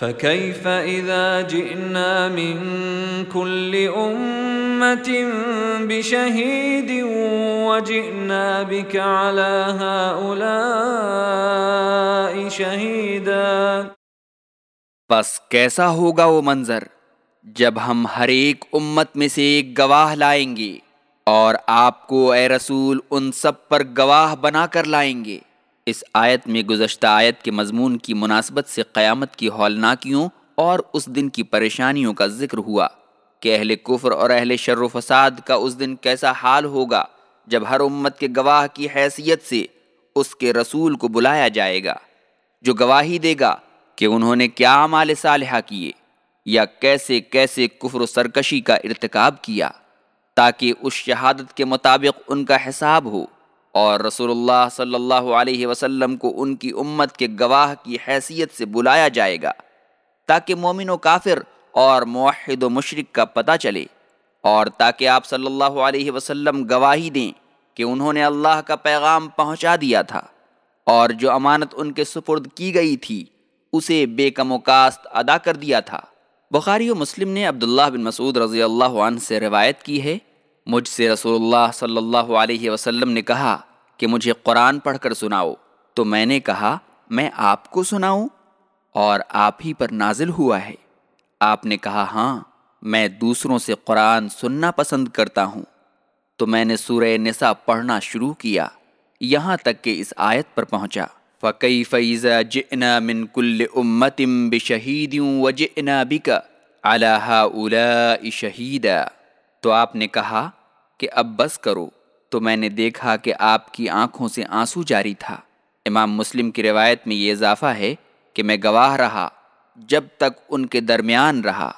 فكيف إذا جئنا من كل أمة بشهيد وجئنا بك على هؤلاء شهيدا بس کیسا ہوگا وہ منظر جب ہم ہر ایک امت میں سے ایک گواہ لائیں گے اور آپ کو اے رسول ان سب پر گواہ بنا کر لائیں گے؟ اس آیت میں گزشتہ آیت کے مضمون کی مناسبت سے قیامت کی ہولناکیوں اور اس دن کی پریشانیوں کا ذکر ہوا کہ اہل کفر اور اہل شر و فساد کا اس دن کیسا حال ہوگا جب ہر امت کے گواہ کی حیثیت سے اس کے رسول کو بلایا جائے گا، جو گواہی دے گا کہ انہوں نے کیا مال صالحہ کیے یا کیسے کیسے کفر و سرکشی کا ارتکاب کیا تاکہ اس شہادت کے مطابق ان کا حساب ہو۔ اور رسول اللہ صلی اللہ علیہ وسلم کو ان کی امت کے گواہ کی حیثیت سے بلایا جائے گا تاکہ مومن و کافر اور موحد و مشرق کا پتہ چلے اور تاکہ آپ صلی اللہ علیہ وسلم گواہی دیں کہ انہوں نے اللہ کا پیغام پہنچا دیا تھا اور جو امانت ان کے سپرد کی گئی تھی اسے بے کم و کاست ادا کر دیا تھا۔ بخاری و مسلم نے عبداللہ بن مسعود رضی اللہ عنہ سے روایت کی ہے مجھ سے رسول اللہ صلی اللہ علیہ وسلم نے کہا کہ مجھے قرآن پڑھ کر سناؤ۔ تو میں نے کہا، میں آپ کو سناؤں اور آپ ہی پر نازل ہوا ہے۔ آپ نے کہا ہاں میں دوسروں سے قرآن سننا پسند کرتا ہوں۔ تو میں نے سورہ نساء پڑھنا شروع کیا، یہاں تک کہ اس آیت پر پہنچا۔ فقی فیضہ جنا من کل امتم بشہیدوں و بک اللہ الا شہیدہ تو آپ نے کہا کہ اب بس کرو، تو میں نے دیکھا کہ آپ کی آنکھوں سے آنسو جاری تھا۔ امام مسلم کی روایت میں یہ اضافہ ہے کہ میں گواہ رہا، جب تک ان کے درمیان رہا۔